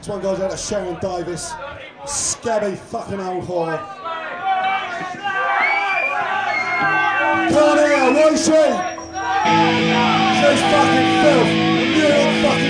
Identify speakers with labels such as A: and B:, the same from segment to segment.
A: This one goes out to Sharon Davis, scabby fucking old whore. Come here, out, won't she? She's fucking filth. You fucking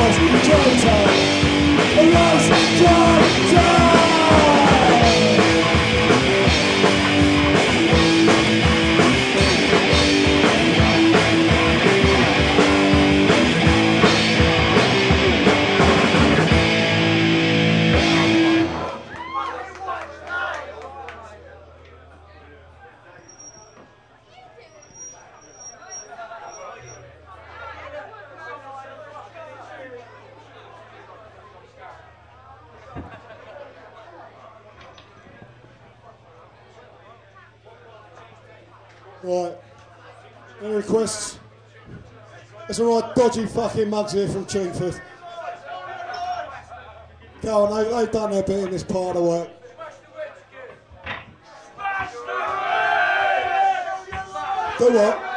A: was joy Right. Any requests? It's a right dodgy fucking mugs here from Chingford. Go on, they, they've done their bit in this part of the work. Do what?